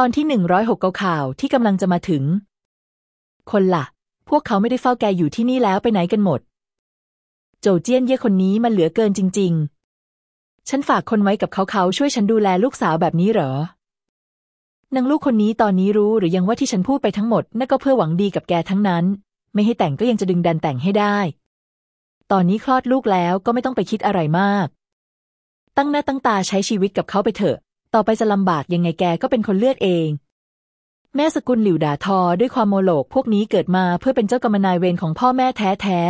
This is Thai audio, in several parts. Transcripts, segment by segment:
ตอนที่หนึ่งร้อยหกเกาข่าวที่กำลังจะมาถึง คนละ่ะ พวกเขาไม่ได้เฝ้าแกอยู่ที่นี่แล้วไปไหนกันหมด โจเจี้ยนเย่คนนี้มันเหลือเกินจริง ๆ ฉันฝากคนไว้กับเขาเขาช่วยฉันดูแลลูกสาวแบบนี้เหรอนางลูกคนนี้ตอนนี้รู้หรือยังว่าที่ฉันพูดไปทั้งหมดนั่นก็เพื่อหวังดีกับแกทั้งนั้น ไม่ให้แต่งก็ยังจะดึงดันแต่งให้ได้ ตอนนี้คลอดลูกแล้วก็ไม่ต้องไปคิดอะไรมาก ตั้งหน้าตั้งตาใช้ชีวิตกับเขาไปเถอะ ต่อไปจะลำบากยังไงแกก็เป็นคนเลือกเอง แม่สกุลหลิวด่าทอด้วยความโมโลกพวกนี้เกิดมาเพื่อเป็นเจ้ากรรมนายเวรของพ่อแม่แท้แท้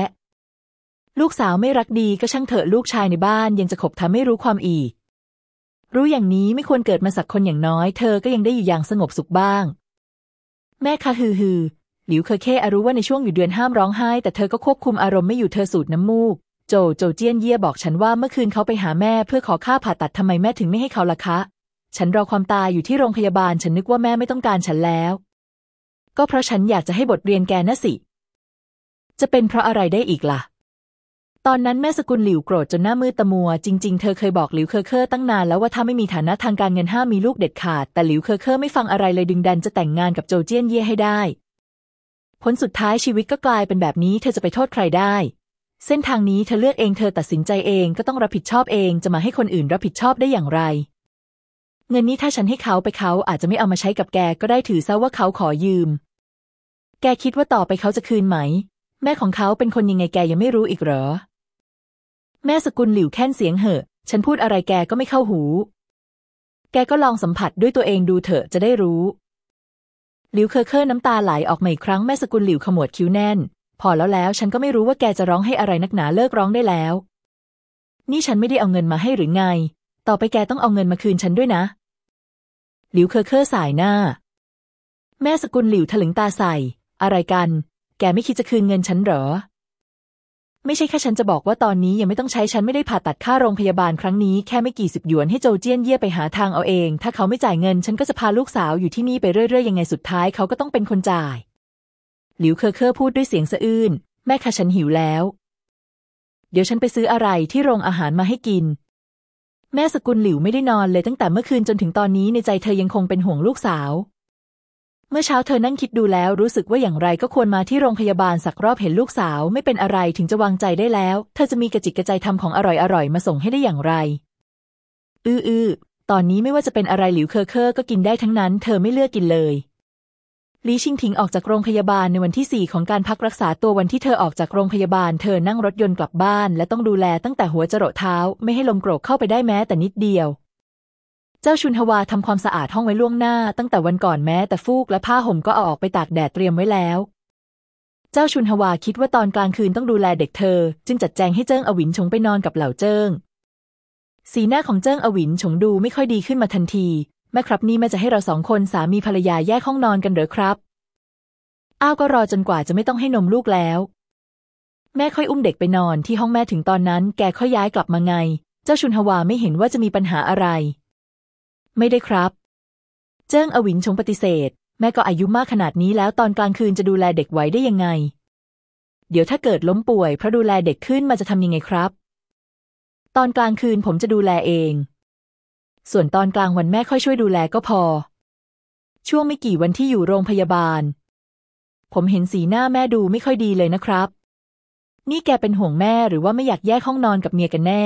ลูกสาวไม่รักดีก็ช่างเถอะลูกชายในบ้านยังจะขบทำไม่รู้ความอีก รู้อย่างนี้ไม่ควรเกิดมาสักคนอย่างน้อย เธอก็ยังได้อยู่อย่างสงบสุขบ้าง แม่คะฮือฮือหลิวเคยแค่อรู้ว่าในช่วงอยู่เดือนห้ามร้องไห้ แต่เธอก็ควบคุมอารมณ์ไม่อยู่เธอสูดน้ำมูก โจโจเจี้ยนเย่บอกฉันว่าเมื่อคืนเขาไปหาแม่เพื่อขอค่าผ่าตัดทำไมแม่ถึงไม่ให้เขาล่ะคะ ฉันรอความตายอยู่ที่โรงพยาบาล ฉันนึกว่าแม่ไม่ต้องการฉันแล้ว ก็เพราะฉันอยากจะให้บทเรียนแกน่ะสิ จะเป็นเพราะอะไรได้อีกล่ะ ตอนนั้นแม่สกุลหลิวโกรธจนหน้ามืดตามัว จริง ๆ เธอเคยบอกหลิวเคอเคอร์ตั้งนานแล้วว่าถ้าไม่มีฐานะทางการเงินห้ามมีลูกเด็ดขาด แต่หลิวเคอเคอร์ไม่ฟังอะไรเลยดึงดันจะแต่งงานกับโจเจี้ยนเย่ให้ได้ ผลสุดท้ายชีวิตก็กลายเป็นแบบนี้เธอจะไปโทษใครได้เส้นทางนี้เธอเลือกเองเธอตัดสินใจเองก็ต้องรับผิดชอบเองจะมาให้คนอื่นรับผิดชอบได้อย่างไร เงินนี้ถ้าฉันให้เขาไปเขาอาจจะไม่เอามาใช้กับแกก็ได้ถือซะว่าเขาขอยืม แกคิดว่าต่อไปเขาจะคืนไหม แม่ของเขาเป็นคนยังไงแกยังไม่รู้อีกเหรอ แม่สกุลหลิวแค่นเสียงเหอะ ฉันพูดอะไรแกก็ไม่เข้าหู แกก็ลองสัมผัสด้วยตัวเองดูเถอะจะได้รู้ หลิวเคอเคอร์น้ำตาไหลออกมาอีกครั้งแม่สกุลหลิวขมวดคิ้วแน่น พอแล้วแล้วฉันก็ไม่รู้ว่าแกจะร้องไห้อะไรนักหนาเลิกร้องได้แล้ว นี่ฉันไม่ได้เอาเงินมาให้หรือไง ต่อไปแกต้องเอาเงินมาคืนฉันด้วยนะ หลิวเคอเคอส่ายหน้า แม่สกุลหลิวถลึงตาใส่ อะไรกัน แกไม่คิดจะคืนเงินฉันเหรอ ไม่ใช่แค่ฉันจะบอกว่าตอนนี้ยังไม่ต้องใช้ฉันไม่ได้ผ่าตัดค่าโรงพยาบาลครั้งนี้แค่ไม่กี่สิบหยวนให้โจเจี้ยนเย่ไปหาทางเอาเอง ถ้าเขาไม่จ่ายเงินฉันก็จะพาลูกสาวอยู่ที่นี่ไปเรื่อยๆยังไงสุดท้ายเขาก็ต้องเป็นคนจ่าย หลิวเคอเคอพูดด้วยเสียงสะอื้นแม่คะฉันหิวแล้ว เดี๋ยวฉันไปซื้ออะไรที่โรงอาหารมาให้กิน แม่สกุลหลิวไม่ได้นอนเลยตั้งแต่เมื่อคืนจนถึงตอนนี้ในใจเธอยังคงเป็นห่วงลูกสาว เมื่อเช้าเธอนั่งคิดดูแล้วรู้สึกว่าอย่างไรก็ควรมาที่โรงพยาบาลสักรอบเห็นลูกสาวไม่เป็นอะไรถึงจะวางใจได้แล้ว เธอจะมีกระจิกกระใจทำของอร่อยๆมาส่งให้ได้อย่างไร อื้ออตอนนี้ไม่ว่าจะเป็นอะไรหลิวเคอเคอก็กินได้ทั้งนั้น เธอไม่เลือกกินเลย ลีชิงถิงออกจากโรงพยาบาลในวันที่สี่ของการพักรักษาตัววันที่เธอออกจากโรงพยาบาล เธอนั่งรถยนต์กลับบ้าน และต้องดูแลตั้งแต่หัวจรดเท้า ไม่ให้ลมโกรกเข้าไปได้แม้แต่นิดเดียว เจ้าชุนฮวาทำความสะอาดห้องไว้ล่วงหน้า ตั้งแต่วันก่อนแม้แต่ฟูกและผ้าห่มก็เอาออกไปตากแดดเตรียมไว้แล้ว เจ้าชุนฮวาคิดว่าตอนกลางคืนต้องดูแลเด็กเธอ จึงจัดแจงให้เจิ้งอวินชงไปนอนกับเหล่าเจิ้งสีหน้าของเจิ้งอวินชงดูไม่ค่อยดีขึ้นมาทันที แม่ครับนี่แม่จะให้เราสองคนสามีภรรยาแยกห้องนอนกันเหรอครับ อ้าวก็รอจนกว่าจะไม่ต้องให้นมลูกแล้ว แม่ค่อยอุ้มเด็กไปนอนที่ห้องแม่ถึงตอนนั้น แกค่อยย้ายกลับมาไง เจ้าชุนฮวาไม่เห็นว่าจะมีปัญหาอะไร ไม่ได้ครับ เจิ้งอวินชงปฏิเสธ แม่ก็อายุมากขนาดนี้แล้วตอนกลางคืนจะดูแลเด็กไว้ได้ยังไง เดี๋ยวถ้าเกิดล้มป่วยเพราะดูแลเด็กขึ้นมาจะทำยังไงครับ ตอนกลางคืนผมจะดูแลเอง ส่วนตอนกลางวันแม่ค่อยช่วยดูแลก็พอ ช่วงไม่กี่วันที่อยู่โรงพยาบาล ผมเห็นสีหน้าแม่ดูไม่ค่อยดีเลยนะครับ นี่แกเป็นห่วงแม่หรือว่าไม่อยากแยกห้องนอนกับเมียกันแน่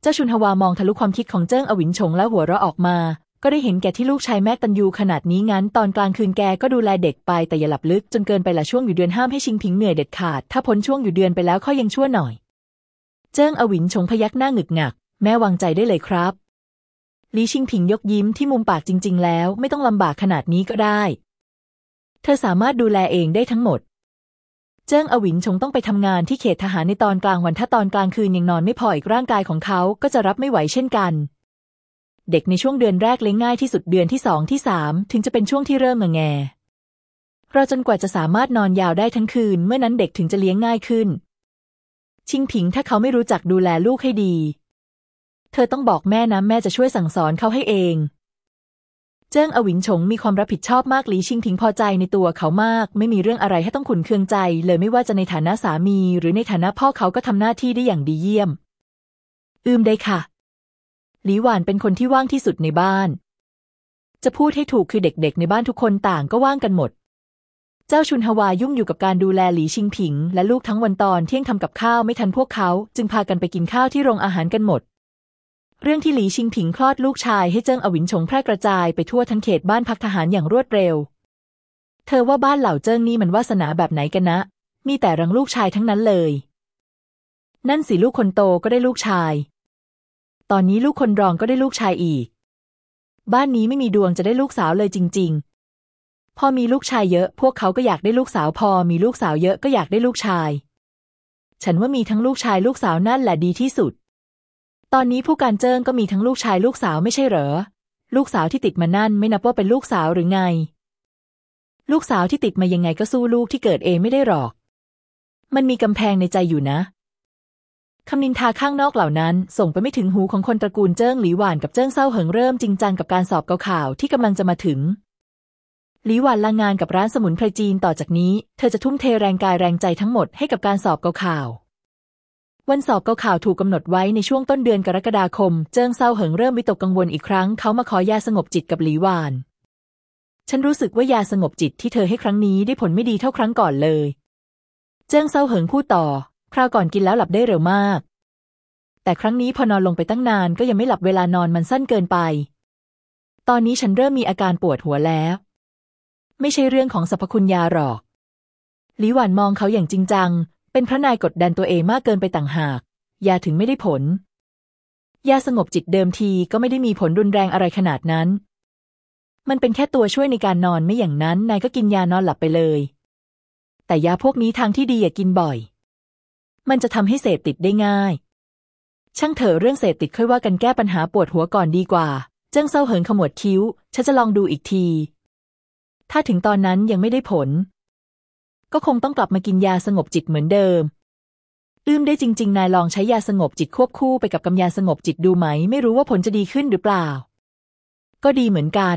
เจ้าชุนฮวามองทะลุความคิดของเจิ้งอวินชงแล้วหัวเราะออกมา ก็ได้เห็นแกที่ลูกชายแม่ตันยูขนาดนี้งั้น ตอนกลางคืนแกก็ดูแลเด็กไปแต่อย่าหลับลึกจนเกินไปละช่วงอยู่เดือนห้ามให้ชิงพิงเหนื่อยเด็ดขาด ถ้าพ้นช่วงอยู่เดือนไปแล้วค่อยยังชั่วหน่อย เจิ้งอวินชงพยักหน้าหงึกหงัก แม่วางใจได้เลยครับ ลีชิงพิงยกยิ้มที่มุมปากจริง ๆ แล้ว ไม่ต้องลำบากขนาดนี้ก็ได้ เธอสามารถดูแลเองได้ทั้งหมด เจิ้งอวินชงต้องไปทำงานที่เขตทหารในตอนกลางวันถ้าตอนกลางคืนยังนอนไม่พออีกร่างกายของเขาก็จะรับไม่ไหวเช่นกัน เด็กในช่วงเดือนแรกเลี้ยงง่ายที่สุดเดือนที่สองที่สามถึงจะเป็นช่วงที่เริ่มงอแงรอจนกว่าจะสามารถนอนยาวได้ทั้งคืน เมื่อนั้นเด็กถึงจะเลี้ยงง่ายขึ้น ชิงผิงถ้าเขาไม่รู้จักดูแลลูกให้ดี เธอต้องบอกแม่นะแม่จะช่วยสั่งสอนเขาให้เอง เจิ้งอวินฉงมีความรับผิดชอบมากหลีชิงถิงพอใจในตัวเขามาก ไม่มีเรื่องอะไรให้ต้องขุนเคืองใจ เลยไม่ว่าจะในฐานะสามี หรือในฐานะพ่อเขาก็ทำหน้าที่ได้อย่างดีเยี่ยม อืมได้ค่ะ หลีหวานเป็นคนที่ว่างที่สุดในบ้าน จะพูดให้ถูกคือเด็กๆ ในบ้านทุกคนต่างก็ว่างกันหมดเจ้าชุนฮวายุ่งอยู่กับการดูแลหลีชิงผิง และลูกทั้งวันตอนเที่ยงทำกับข้าวไม่ทันพวกเขา จึงพากันไปกินข้าวที่โรงอาหารกันหมด เรื่องที่หลีชิงผิงคลอดลูกชายให้เจิ้งอวินชงแพร่กระจายไปทั่วทั้งเขตบ้านพักทหารอย่างรวดเร็ว เธอว่าบ้านเหล่าเจิ้งนี่มันวาสนาแบบไหนกันนะ มีแต่รังลูกชายทั้งนั้นเลย นั่นสิลูกคนโตก็ได้ลูกชาย ตอนนี้ลูกคนรองก็ได้ลูกชายอีก บ้านนี้ไม่มีดวงจะได้ลูกสาวเลยจริง ๆ พอมีลูกชายเยอะ พวกเขาก็อยากได้ลูกสาว พอมีลูกสาวเยอะก็อยากได้ลูกชาย ฉันว่ามีทั้งลูกชายลูกสาวนั่นแหละดีที่สุด ตอนนี้ผู้การเจิ้งก็มีทั้งลูกชายลูกสาวไม่ใช่เหรอ ลูกสาวที่ติดมานั่นไม่นับว่าเป็นลูกสาวหรือไง ลูกสาวที่ติดมายังไงก็สู้ลูกที่เกิดเองไม่ได้หรอก มันมีกำแพงในใจอยู่นะคำนินทาข้างนอกเหล่านั้น ส่งไปไม่ถึงหูของคนตระกูลเจิ้งหลีหวานกับเจิ้งเศร้าเหิงเริ่มจริงจังกับการสอบเกาข่าวที่กำลังจะมาถึงหลีหวานลางงานกับร้านสมุนไพรจีนต่อจากนี้ เธอจะทุ่มเทแรงกายแรงใจทั้งหมดให้กับการสอบเกาข่าว วันสอบเกาข่าวถูกกำหนดไว้ในช่วงต้นเดือนกรกฎาคม เจิ้งเศร้าเหิงเริ่มวิตกกังวลอีกครั้ง เขามาขอยาสงบจิตกับหลีหวาน ฉันรู้สึกว่ายาสงบจิตที่เธอให้ครั้งนี้ได้ผลไม่ดีเท่าครั้งก่อนเลย เจิ้งเศร้าเหิงพูดต่อ คราวก่อนกินแล้วหลับได้เร็วมาก แต่ครั้งนี้พอนอนลงไปตั้งนานก็ยังไม่หลับเวลานอนมันสั้นเกินไป ตอนนี้ฉันเริ่มมีอาการปวดหัวแล้ว ไม่ใช่เรื่องของสรรพคุณยาหรอกหลีหวานมองเขาอย่างจริงจัง เป็นพระนายกดดันตัวเองมากเกินไปต่างหาก ยาถึงไม่ได้ผล ยาสงบจิตเดิมทีก็ไม่ได้มีผลรุนแรงอะไรขนาดนั้น มันเป็นแค่ตัวช่วยในการนอนไม่อย่างนั้น นายก็กินยานอนหลับไปเลย แต่ยาพวกนี้ทางที่ดีอย่ากินบ่อย มันจะทำให้เสพติดได้ง่าย ช่างเถอะเรื่องเสพติดค่อยว่ากันแก้ปัญหาปวดหัวก่อนดีกว่า เจิ้งเศร้าเหินขมวดคิ้ว ฉันจะลองดูอีกที ถ้าถึงตอนนั้นยังไม่ได้ผล ก็คงต้องกลับมากินยาสงบจิตเหมือนเดิม อืมได้จริง ๆ นายลองใช้ยาสงบจิตควบคู่ไปกับกำยาสงบจิตดูไหม ไม่รู้ว่าผลจะดีขึ้นหรือเปล่า ก็ดีเหมือนกัน